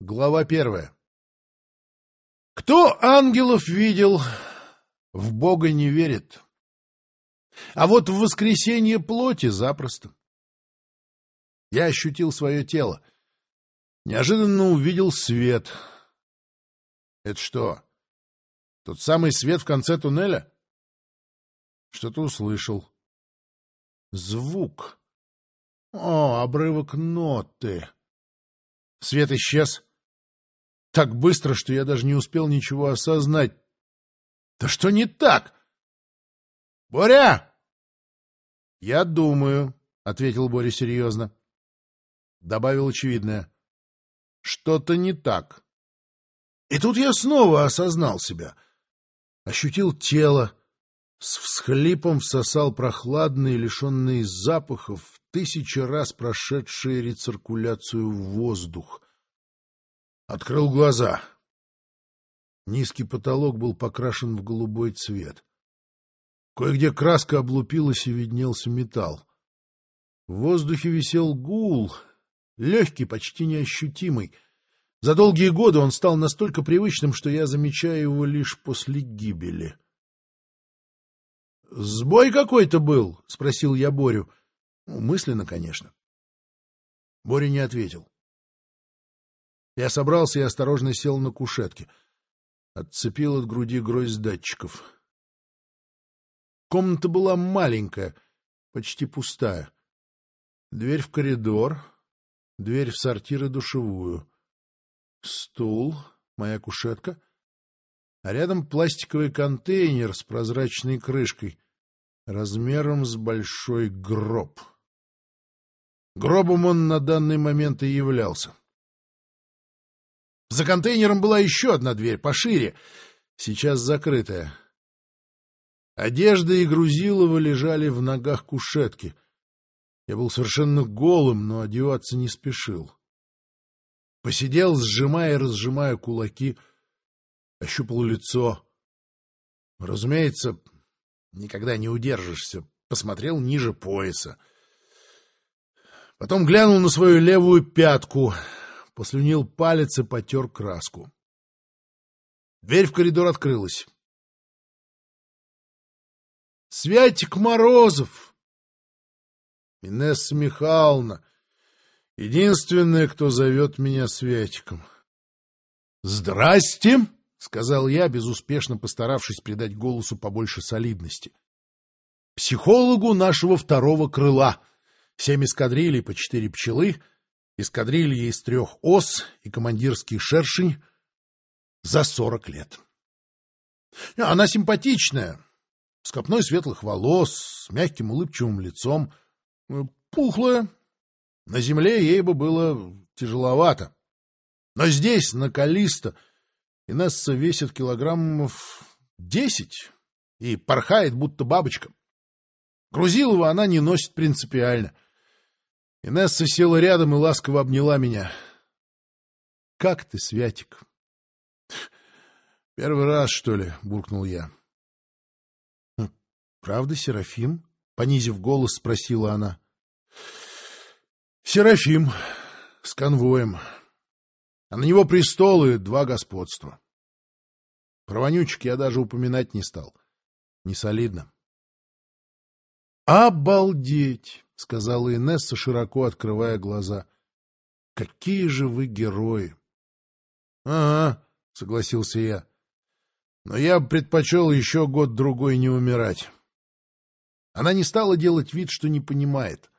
Глава первая. Кто ангелов видел, в Бога не верит. А вот в воскресенье плоти запросто. Я ощутил свое тело. Неожиданно увидел свет. Это что, тот самый свет в конце туннеля? Что-то услышал. Звук. О, обрывок ноты. Свет исчез. Так быстро, что я даже не успел ничего осознать. Да что не так? Боря! Я думаю, — ответил Боря серьезно. Добавил очевидное. Что-то не так. И тут я снова осознал себя. Ощутил тело, с всхлипом всосал прохладный, лишенный запахов, тысячи раз прошедший рециркуляцию в воздух. Открыл глаза. Низкий потолок был покрашен в голубой цвет. Кое-где краска облупилась и виднелся металл. В воздухе висел гул, легкий, почти неощутимый. За долгие годы он стал настолько привычным, что я замечаю его лишь после гибели. — Сбой какой-то был? — спросил я Борю. Ну, мысленно, конечно. Боря не ответил. Я собрался и осторожно сел на кушетке. Отцепил от груди гроздь датчиков. Комната была маленькая, почти пустая. Дверь в коридор, дверь в сортир и душевую. Стул, моя кушетка, а рядом пластиковый контейнер с прозрачной крышкой, размером с большой гроб. Гробом он на данный момент и являлся. За контейнером была еще одна дверь, пошире, сейчас закрытая. Одежда и Грузилова лежали в ногах кушетки. Я был совершенно голым, но одеваться не спешил. Посидел, сжимая и разжимая кулаки, ощупал лицо. Разумеется, никогда не удержишься. Посмотрел ниже пояса. Потом глянул на свою левую пятку — послюнил палец и потер краску. Дверь в коридор открылась. «Святик Морозов!» Инесса Михайловна, единственная, кто зовет меня Святиком. «Здрасте!» — сказал я, безуспешно постаравшись придать голосу побольше солидности. «Психологу нашего второго крыла. Семь эскадрилей по четыре пчелы — эскадрилья из трех ос и командирский шершень за сорок лет. Она симпатичная, с копной светлых волос, с мягким улыбчивым лицом, пухлая. На земле ей бы было тяжеловато. Но здесь, на Калиста, Инесса весит килограммов десять и порхает, будто бабочка. Грузилова она не носит принципиально — Инесса села рядом и ласково обняла меня. — Как ты, Святик? — Первый раз, что ли? — буркнул я. «Хм, — Правда, Серафим? — понизив голос, спросила она. — Серафим. С конвоем. А на него престолы два господства. Про вонючек я даже упоминать не стал. Не солидно. — Обалдеть! — сказала Инесса, широко открывая глаза. — Какие же вы герои! — Ага, — согласился я. — Но я предпочел еще год-другой не умирать. Она не стала делать вид, что не понимает.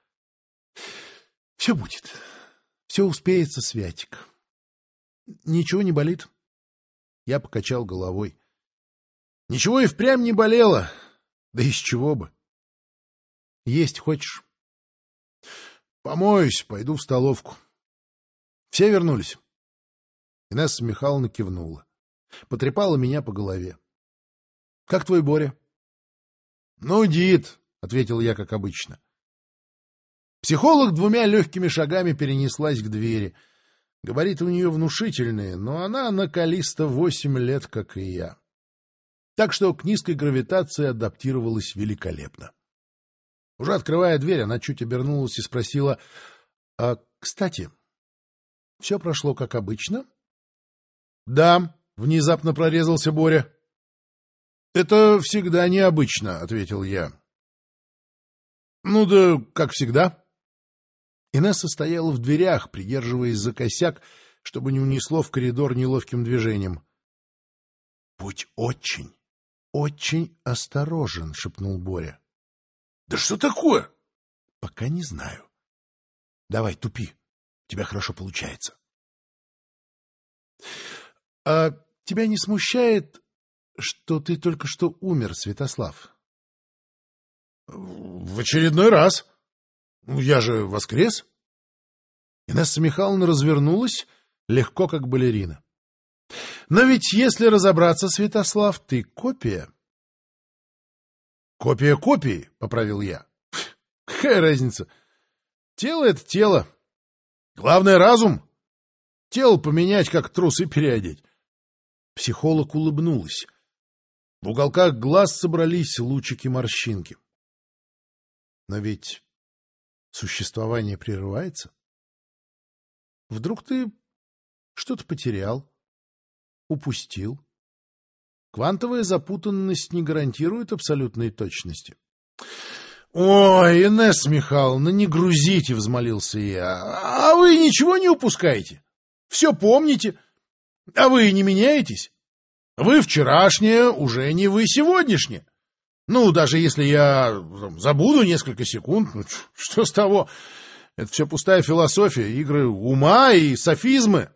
— Все будет. Все успеется, Святик. — Ничего не болит? Я покачал головой. — Ничего и впрямь не болело. Да из чего бы? — Есть хочешь? Помоюсь, пойду в столовку. Все вернулись? Инесса Михайловна кивнула. Потрепала меня по голове. — Как твой Боря? — Ну, Дид, — ответил я, как обычно. Психолог двумя легкими шагами перенеслась к двери. Габариты у нее внушительные, но она на Калиста восемь лет, как и я. Так что к низкой гравитации адаптировалась великолепно. Уже открывая дверь, она чуть обернулась и спросила, — А, кстати, Все прошло как обычно? — Да, — внезапно прорезался Боря. — Это всегда необычно, — ответил я. — Ну да, как всегда. Инесса стояла в дверях, придерживаясь за косяк, чтобы не унесло в коридор неловким движением. — Будь очень, очень осторожен, — шепнул Боря. — Да что такое? — Пока не знаю. — Давай, тупи. У тебя хорошо получается. — А тебя не смущает, что ты только что умер, Святослав? — В очередной раз. Я же воскрес. Инесса Михайловна развернулась, легко как балерина. — Но ведь, если разобраться, Святослав, ты копия. — Копия копии, — поправил я. — Какая разница? Тело — это тело. Главное — разум. Тело поменять, как трусы переодеть. Психолог улыбнулась. В уголках глаз собрались лучики-морщинки. Но ведь существование прерывается. Вдруг ты что-то потерял, упустил. Квантовая запутанность не гарантирует абсолютной точности. — Ой, Инесса Михайловна, не грузите, — взмолился я. — А вы ничего не упускаете? Все помните? А вы не меняетесь? Вы вчерашнее уже не вы сегодняшнее. Ну, даже если я там, забуду несколько секунд, ну, что с того? Это все пустая философия, игры ума и софизмы.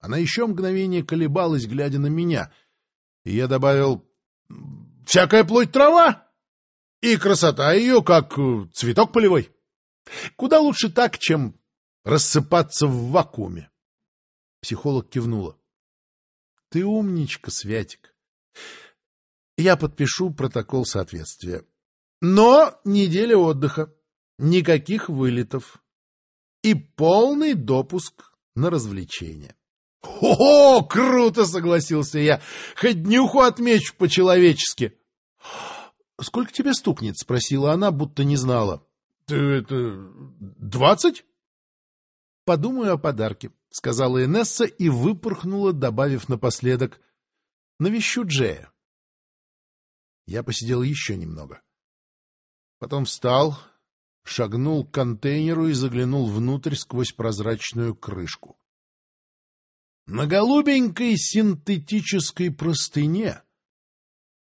Она еще мгновение колебалась, глядя на меня, и я добавил «всякая плоть трава, и красота ее, как э, цветок полевой. Куда лучше так, чем рассыпаться в вакууме». Психолог кивнула. — Ты умничка, Святик. Я подпишу протокол соответствия. Но неделя отдыха, никаких вылетов и полный допуск на развлечения. «О, круто!» — согласился я. «Хоть днюху отмечу по-человечески». «Сколько тебе стукнет?» — спросила она, будто не знала. «Ты это... двадцать?» «Подумаю о подарке», — сказала Инесса и выпорхнула, добавив напоследок. «Навещу Джея». Я посидел еще немного. Потом встал, шагнул к контейнеру и заглянул внутрь сквозь прозрачную крышку. На голубенькой синтетической простыне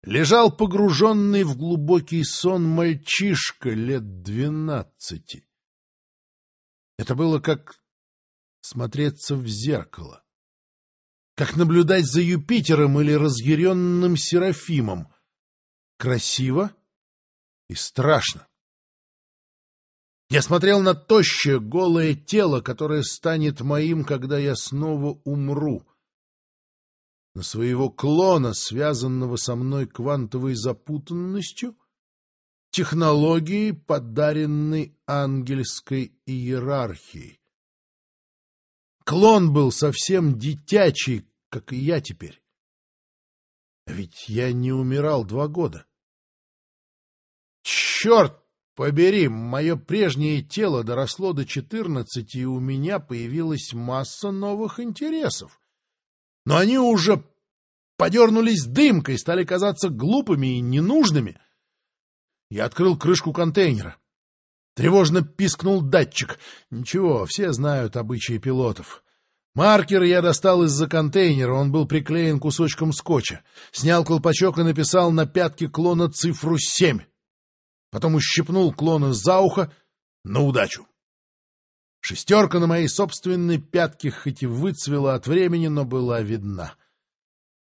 лежал погруженный в глубокий сон мальчишка лет двенадцати. Это было как смотреться в зеркало, как наблюдать за Юпитером или разъяренным Серафимом. Красиво и страшно. Я смотрел на тощее, голое тело, которое станет моим, когда я снова умру. На своего клона, связанного со мной квантовой запутанностью, технологией, подаренной ангельской иерархией. Клон был совсем дитячий, как и я теперь. Ведь я не умирал два года. Черт Побери, мое прежнее тело доросло до четырнадцати, и у меня появилась масса новых интересов. Но они уже подернулись дымкой, стали казаться глупыми и ненужными. Я открыл крышку контейнера. Тревожно пискнул датчик. Ничего, все знают обычаи пилотов. Маркер я достал из-за контейнера, он был приклеен кусочком скотча. Снял колпачок и написал на пятке клона цифру семь потом ущипнул клона за ухо на удачу. Шестерка на моей собственной пятке хоть и выцвела от времени, но была видна.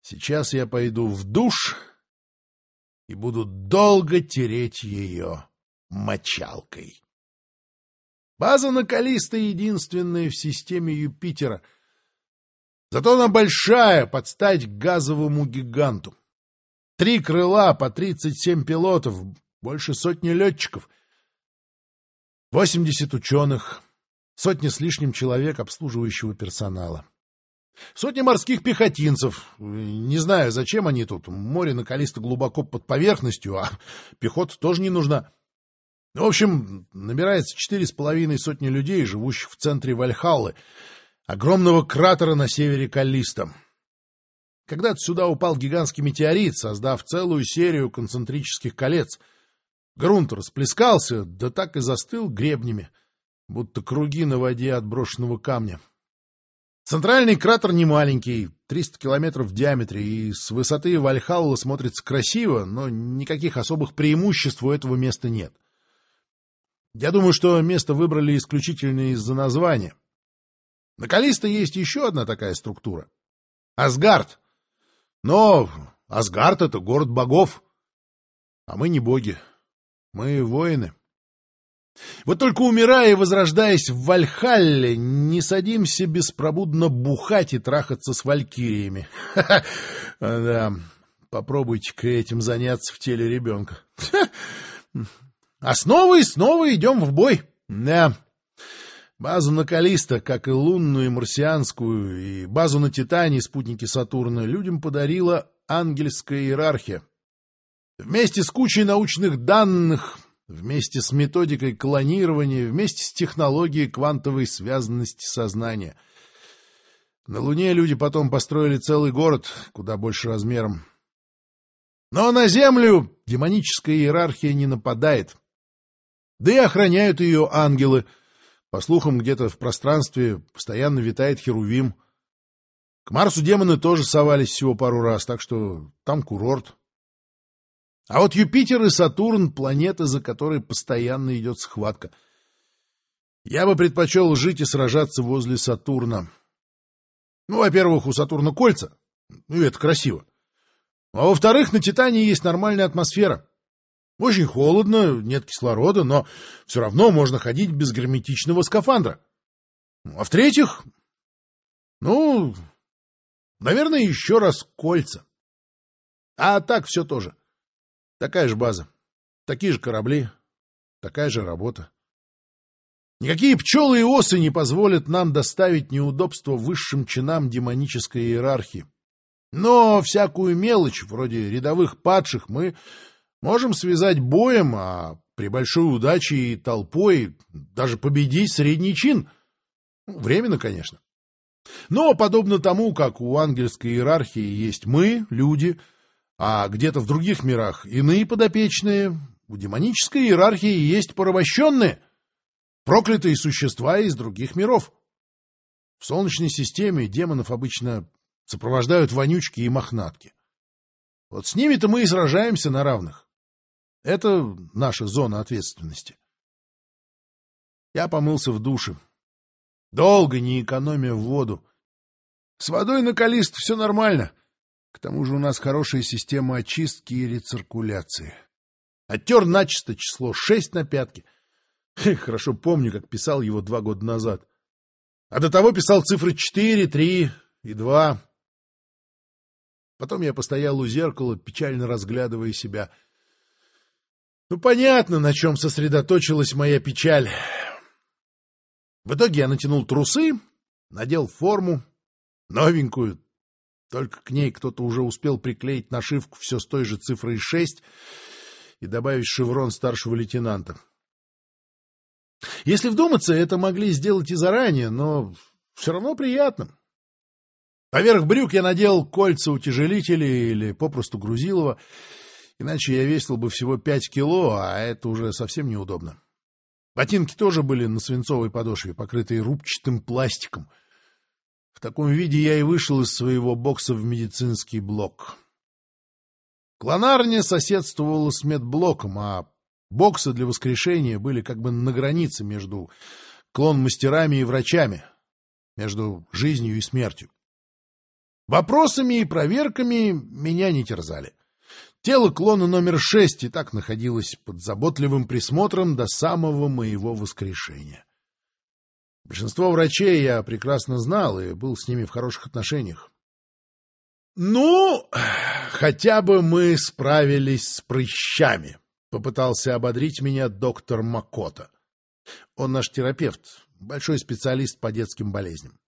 Сейчас я пойду в душ и буду долго тереть ее мочалкой. База Накалиста единственная в системе Юпитера. Зато она большая, под стать газовому гиганту. Три крыла по тридцать семь пилотов, больше сотни летчиков, восемьдесят ученых, сотни с лишним человек обслуживающего персонала. Сотни морских пехотинцев. Не знаю, зачем они тут. Море накалисто глубоко под поверхностью, а пехота тоже не нужна. В общем, набирается четыре с половиной сотни людей, живущих в центре Вальхаллы. огромного кратера на севере Каллиста. Когда-то сюда упал гигантский метеорит, создав целую серию концентрических колец. Грунт расплескался, да так и застыл гребнями, будто круги на воде от брошенного камня. Центральный кратер не маленький, 300 километров в диаметре, и с высоты Вальхалла смотрится красиво, но никаких особых преимуществ у этого места нет. Я думаю, что место выбрали исключительно из-за названия. На Калиста есть еще одна такая структура — Асгард — но Асгард — это город богов, а мы не боги, мы воины. Вот только умирая и возрождаясь в Вальхалле, не садимся беспробудно бухать и трахаться с валькириями. Да, попробуйте-ка этим заняться в теле ребенка. А снова и снова идем в бой. Да, Базу на Калиста, как и лунную и марсианскую, и базу на Титане, спутники Сатурна, людям подарила ангельская иерархия. Вместе с кучей научных данных, вместе с методикой клонирования, вместе с технологией квантовой связанности сознания. На Луне люди потом построили целый город, куда больше размером. Но на Землю демоническая иерархия не нападает. Да и охраняют ее ангелы — по слухам, где-то в пространстве постоянно витает Херувим. К Марсу демоны тоже совались всего пару раз, так что там курорт. А вот Юпитер и Сатурн — планеты, за которой постоянно идет схватка. Я бы предпочел жить и сражаться возле Сатурна. Ну, во-первых, у Сатурна кольца, ну это красиво. А во-вторых, на Титане есть нормальная атмосфера. Очень холодно, нет кислорода, но все равно можно ходить без герметичного скафандра. А в-третьих, ну, наверное, еще раз кольца. А так все тоже. Такая же база, такие же корабли, такая же работа. Никакие пчелы и осы не позволят нам доставить неудобства высшим чинам демонической иерархии. Но всякую мелочь, вроде рядовых падших, мы Можем связать боем, а при большой удаче и толпой даже победить средний чин. Ну, временно, конечно. Но подобно тому, как у ангельской иерархии есть мы, люди, а где-то в других мирах иные подопечные, у демонической иерархии есть порабощенные, проклятые существа из других миров. В Солнечной системе демонов обычно сопровождают вонючки и мохнатки. Вот с ними-то мы и сражаемся на равных. Это наша зона ответственности. Я помылся в душе. Долго не экономя воду. С водой на Калист все нормально. К тому же у нас хорошая система очистки и рециркуляции. Оттер начисто число шесть на пятки. Хорошо помню, как писал его два года назад. А до того писал цифры четыре, три и два. Потом я постоял у зеркала, печально разглядывая себя — ну, понятно, на чем сосредоточилась моя печаль. В итоге я натянул трусы, надел форму, новенькую, только к ней кто-то уже успел приклеить нашивку все с той же цифрой шесть и добавить шеврон старшего лейтенанта. Если вдуматься, это могли сделать и заранее, но все равно приятно. Поверх брюк я надел кольца утяжелителей или попросту грузилова, Иначе я весил бы всего пять кило, а это уже совсем неудобно. Ботинки тоже были на свинцовой подошве, покрытые рубчатым пластиком. В таком виде я и вышел из своего бокса в медицинский блок. Клонарня соседствовала с медблоком, а боксы для воскрешения были как бы на границе между клон-мастерами и врачами, между жизнью и смертью. Вопросами и проверками меня не терзали. Тело клона номер шесть и так находилось под заботливым присмотром до самого моего воскрешения. Большинство врачей я прекрасно знал и был с ними в хороших отношениях. «Ну, хотя бы мы справились с прыщами», — попытался ободрить меня доктор Макота. Он наш терапевт, большой специалист по детским болезням.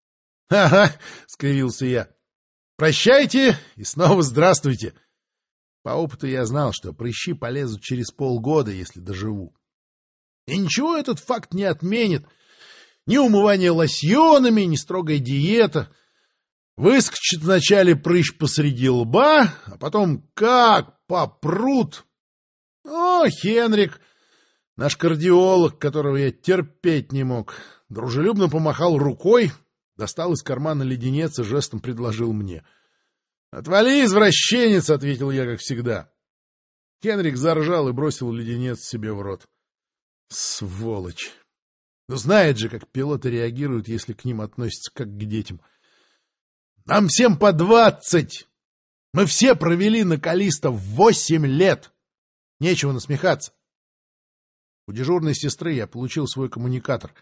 «Ага», — скривился я. «Прощайте и снова здравствуйте». По опыту я знал, что прыщи полезут через полгода, если доживу. И ничего этот факт не отменит. Ни умывание лосьонами, ни строгая диета. Выскочит вначале прыщ посреди лба, а потом как попрут. О, Хенрик, наш кардиолог, которого я терпеть не мог, дружелюбно помахал рукой, достал из кармана леденец и жестом предложил мне. — Отвали, извращенец! — ответил я, как всегда. Хенрик заржал и бросил леденец себе в рот. Сволочь! Ну, знает же, как пилоты реагируют, если к ним относятся как к детям. Нам всем по двадцать! Мы все провели на Калиста восемь лет! Нечего насмехаться. У дежурной сестры я получил свой коммуникатор.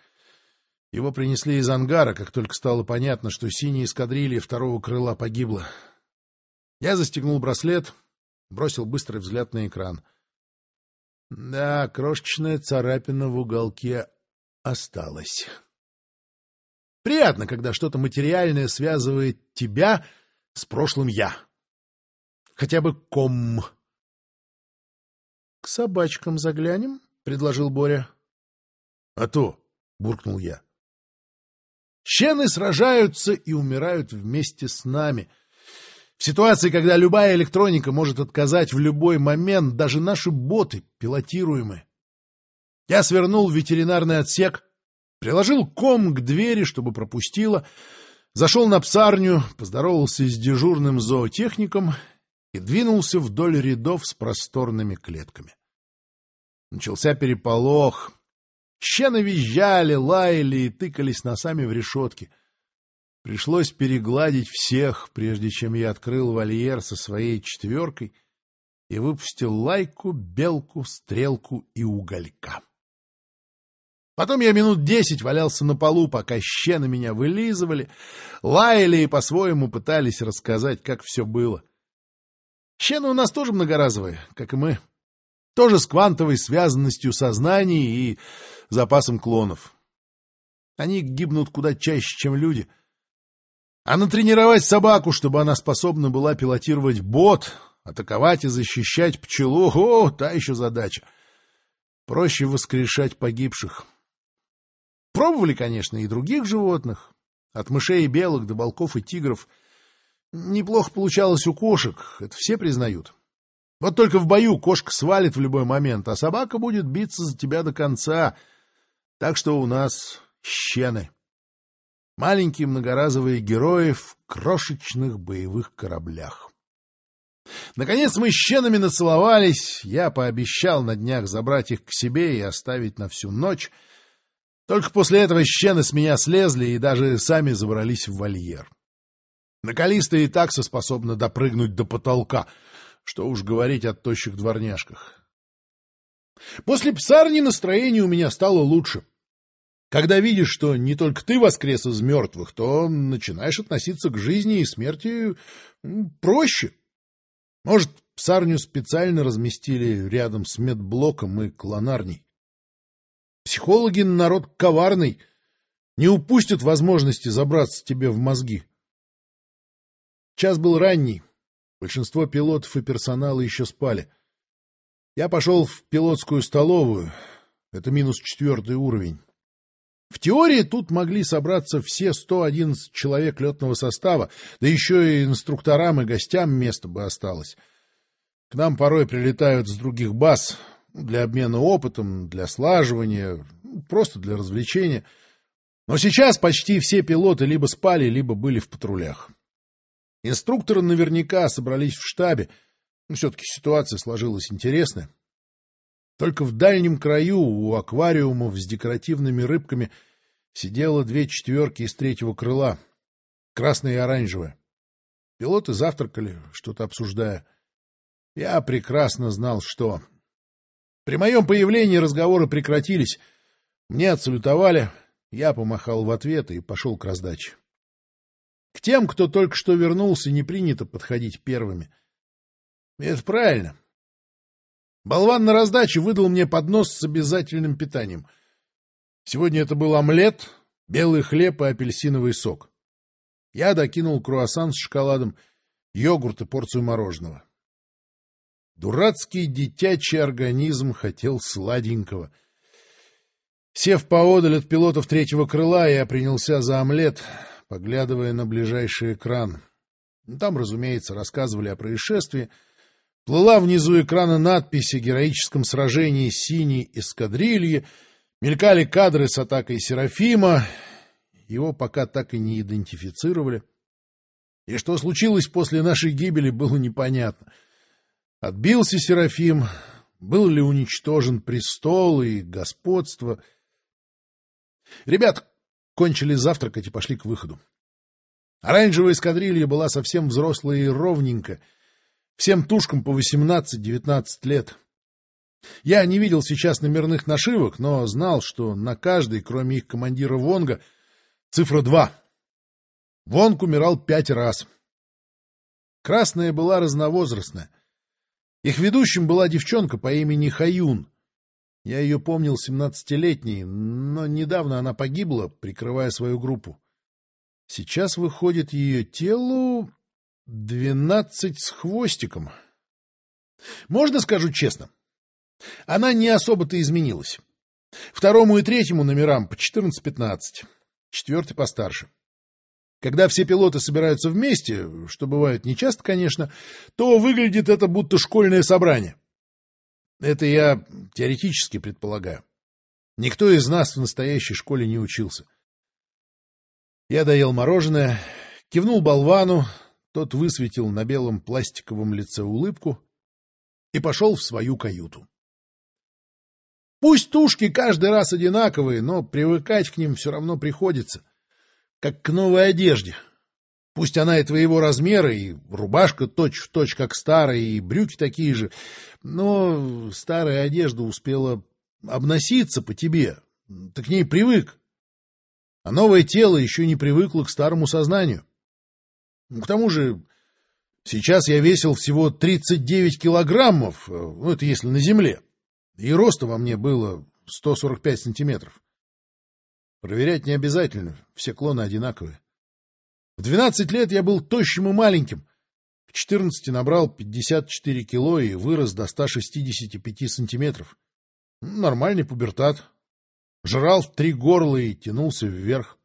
Его принесли из ангара, как только стало понятно, что синяя эскадрилья второго крыла погибла. Я застегнул браслет, бросил быстрый взгляд на экран. Да, крошечная царапина в уголке осталась. Приятно, когда что-то материальное связывает тебя с прошлым «я». Хотя бы ком. — К собачкам заглянем? — предложил Боря. — А то, — буркнул я. — Щены сражаются и умирают вместе с нами — в ситуации, когда любая электроника может отказать в любой момент, даже наши боты пилотируемы. Я свернул в ветеринарный отсек, приложил ком к двери, чтобы пропустила, зашел на псарню, поздоровался с дежурным зоотехником и двинулся вдоль рядов с просторными клетками. Начался переполох. Щены визжали, лаяли и тыкались носами в решетки — Пришлось перегладить всех, прежде чем я открыл вольер со своей четверкой и выпустил лайку, белку, стрелку и уголька. Потом я минут десять валялся на полу, пока щены меня вылизывали, лаяли и по-своему пытались рассказать, как все было. Щены у нас тоже многоразовые, как и мы. Тоже с квантовой связанностью сознаний и запасом клонов. Они гибнут куда чаще, чем люди — а натренировать собаку, чтобы она способна была пилотировать бот, атаковать и защищать пчелу — о, та еще задача. Проще воскрешать погибших. Пробовали, конечно, и других животных. От мышей и белок до волков и тигров. Неплохо получалось у кошек, это все признают. Вот только в бою кошка свалит в любой момент, а собака будет биться за тебя до конца. Так что у нас щены маленькие многоразовые герои в крошечных боевых кораблях. Наконец мы с щенами нацеловались, я пообещал на днях забрать их к себе и оставить на всю ночь. Только после этого щены с меня слезли и даже сами забрались в вольер. Накалиста и такса способна допрыгнуть до потолка, что уж говорить о тощих дворняжках. После псарни настроение у меня стало лучше. Когда видишь, что не только ты воскрес из мертвых, то начинаешь относиться к жизни и смерти проще. Может, псарню специально разместили рядом с медблоком и клонарней. Психологи — народ коварный, не упустят возможности забраться тебе в мозги. Час был ранний, большинство пилотов и персонала еще спали. Я пошел в пилотскую столовую, это минус четвертый уровень. В теории тут могли собраться все 111 человек летного состава, да еще и инструкторам и гостям место бы осталось. К нам порой прилетают с других баз для обмена опытом, для слаживания, просто для развлечения. Но сейчас почти все пилоты либо спали, либо были в патрулях. Инструкторы наверняка собрались в штабе, но все-таки ситуация сложилась интересная. Только в дальнем краю, у аквариумов с декоративными рыбками, сидело две четверки из третьего крыла, красное и оранжевое. Пилоты завтракали, что-то обсуждая. Я прекрасно знал, что... При моем появлении разговоры прекратились. Мне отсалютовали, я помахал в ответ и пошел к раздаче. К тем, кто только что вернулся, не принято подходить первыми. Это правильно. Болван на раздаче выдал мне поднос с обязательным питанием. Сегодня это был омлет, белый хлеб и апельсиновый сок. Я докинул круассан с шоколадом, йогурт и порцию мороженого. Дурацкий детячий организм хотел сладенького. Сев поодаль от пилотов третьего крыла, я принялся за омлет, поглядывая на ближайший экран. Там, разумеется, рассказывали о происшествии. Плыла внизу экрана надпись о героическом сражении синей эскадрильи, мелькали кадры с атакой Серафима, его пока так и не идентифицировали. И что случилось после нашей гибели, было непонятно. Отбился Серафим, был ли уничтожен престол и господство — Ребят кончили завтракать и пошли к выходу. Оранжевая эскадрилья была совсем взрослая и ровненькая, всем тушкам по 18-19 лет. Я не видел сейчас номерных нашивок, но знал, что на каждой, кроме их командира Вонга, цифра 2. Вонг умирал пять раз. Красная была разновозрастная. Их ведущим была девчонка по имени Хаюн. Я ее помнил семнадцатилетней, но недавно она погибла, прикрывая свою группу. Сейчас выходит ее телу двенадцать с хвостиком. Можно скажу честно, она не особо-то изменилась. Второму и третьему номерам по 14-15, четвертый постарше. Когда все пилоты собираются вместе, что бывает нечасто, конечно, то выглядит это будто школьное собрание. Это я теоретически предполагаю. Никто из нас в настоящей школе не учился. Я доел мороженое, кивнул болвану, тот высветил на белом пластиковом лице улыбку и пошел в свою каюту. Пусть тушки каждый раз одинаковые, но привыкать к ним все равно приходится, как к новой одежде — Пусть она и твоего размера, и рубашка точь-в-точь, точь, как старая, и брюки такие же, но старая одежда успела обноситься по тебе, ты к ней привык. А новое тело еще не привыкло к старому сознанию. К тому же сейчас я весил всего 39 килограммов, ну, это если на земле, и роста во мне было 145 сантиметров. Проверять не обязательно, все клоны одинаковые. В двенадцать лет я был тощим и маленьким. В четырнадцати набрал пятьдесят четыре кило и вырос до ста шестидесяти пяти сантиметров. Нормальный пубертат. Жрал в три горла и тянулся вверх.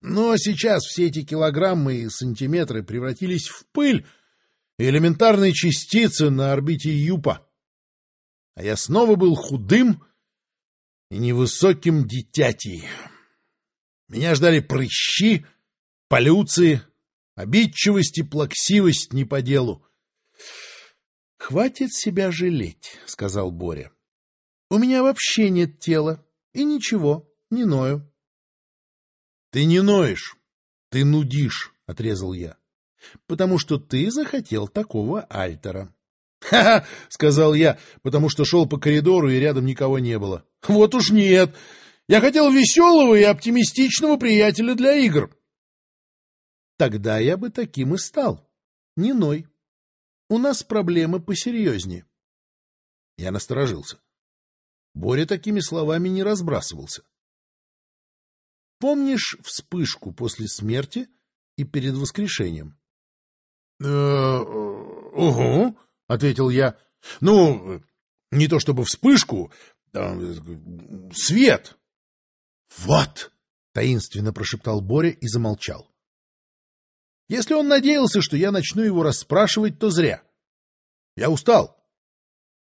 Но сейчас все эти килограммы и сантиметры превратились в пыль и элементарные частицы на орбите Юпа. А я снова был худым и невысоким дитятей. Меня ждали прыщи, полюции, обидчивость и плаксивость не по делу. — Хватит себя жалеть, — сказал Боря. — У меня вообще нет тела, и ничего, не ною. — Ты не ноешь, ты нудишь, — отрезал я, — потому что ты захотел такого альтера. «Ха — сказал я, потому что шел по коридору, и рядом никого не было. — Вот уж нет! Я хотел веселого и оптимистичного приятеля для игр. Тогда я бы таким и стал. Не ной. У нас проблемы посерьезнее. Я насторожился. Боря такими словами не разбрасывался. Помнишь вспышку после смерти и перед воскрешением? «Э, — Угу, — ответил я. — Ну, не то чтобы вспышку, а свет. — Вот! — таинственно прошептал Боря и замолчал. Если он надеялся, что я начну его расспрашивать, то зря. Я устал.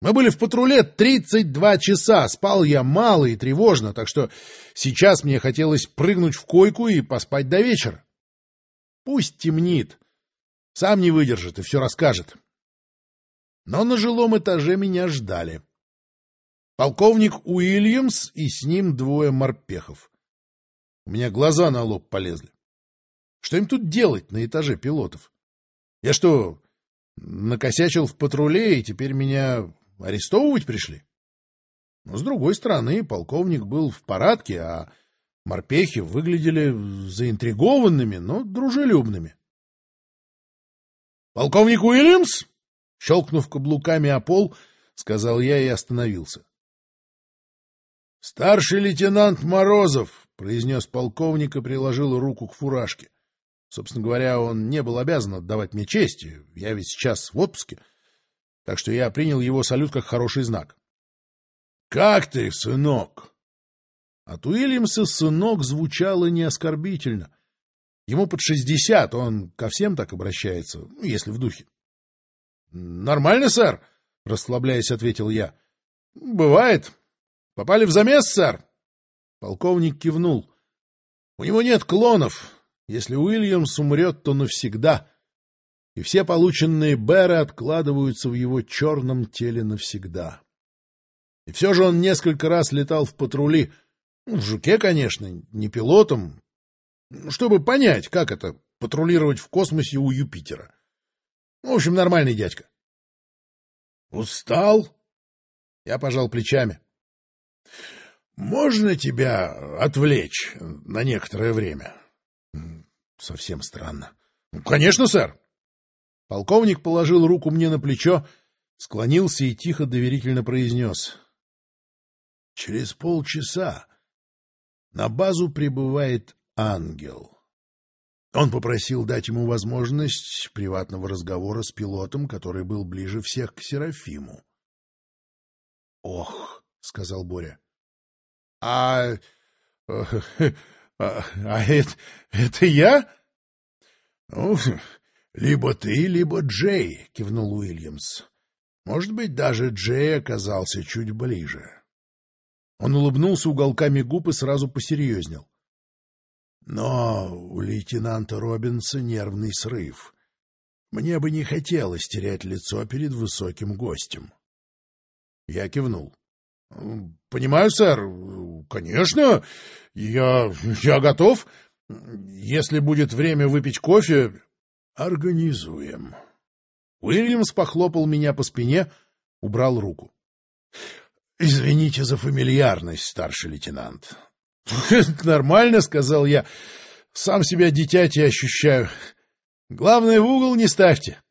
Мы были в патруле 32 часа, спал я мало и тревожно, так что сейчас мне хотелось прыгнуть в койку и поспать до вечера. Пусть темнит. Сам не выдержит и все расскажет. Но на жилом этаже меня ждали. Полковник Уильямс и с ним двое морпехов. У меня глаза на лоб полезли. Что им тут делать на этаже пилотов? Я что, накосячил в патруле, и теперь меня арестовывать пришли? Но, с другой стороны, полковник был в парадке, а морпехи выглядели заинтригованными, но дружелюбными. — Полковник Уильямс? — щелкнув каблуками о пол, сказал я и остановился. — Старший лейтенант Морозов, — произнес полковник и приложил руку к фуражке. Собственно говоря, он не был обязан отдавать мне честь, я ведь сейчас в отпуске, так что я принял его салют как хороший знак. — Как ты, сынок? От Уильямса сынок звучало неоскорбительно. Ему под шестьдесят, он ко всем так обращается, ну, если в духе. — Нормально, сэр, — расслабляясь, ответил я. — Бывает. Попали в замес, сэр? Полковник кивнул. — У него нет клонов. Если Уильямс умрет, то навсегда. И все полученные Бэры откладываются в его черном теле навсегда. И все же он несколько раз летал в патрули. Ну, в «Жуке», конечно, не пилотом. Чтобы понять, как это — патрулировать в космосе у Юпитера. В общем, нормальный дядька. «Устал?» Я пожал плечами. «Можно тебя отвлечь на некоторое время?» «Совсем странно». «Конечно, сэр». Полковник положил руку мне на плечо, склонился и тихо доверительно произнес. Через полчаса на базу прибывает ангел. Он попросил дать ему возможность приватного разговора с пилотом, который был ближе всех к Серафиму. — Ох, — сказал Боря. — А... А, а это, это я? — Ну, либо ты, либо Джей, — кивнул Уильямс. — Может быть, даже Джей оказался чуть ближе. — он улыбнулся уголками губ и сразу посерьезнел. Но у лейтенанта Робинса нервный срыв. Мне бы не хотелось терять лицо перед высоким гостем. Я кивнул. — Понимаю, сэр. Конечно. Я... я готов. Если будет время выпить кофе... — Организуем. Уильямс похлопал меня по спине, убрал руку. Извините за фамильярность, старший лейтенант. — Нормально, — сказал я. — Сам себя дитяти ощущаю. Главное, в угол не ставьте.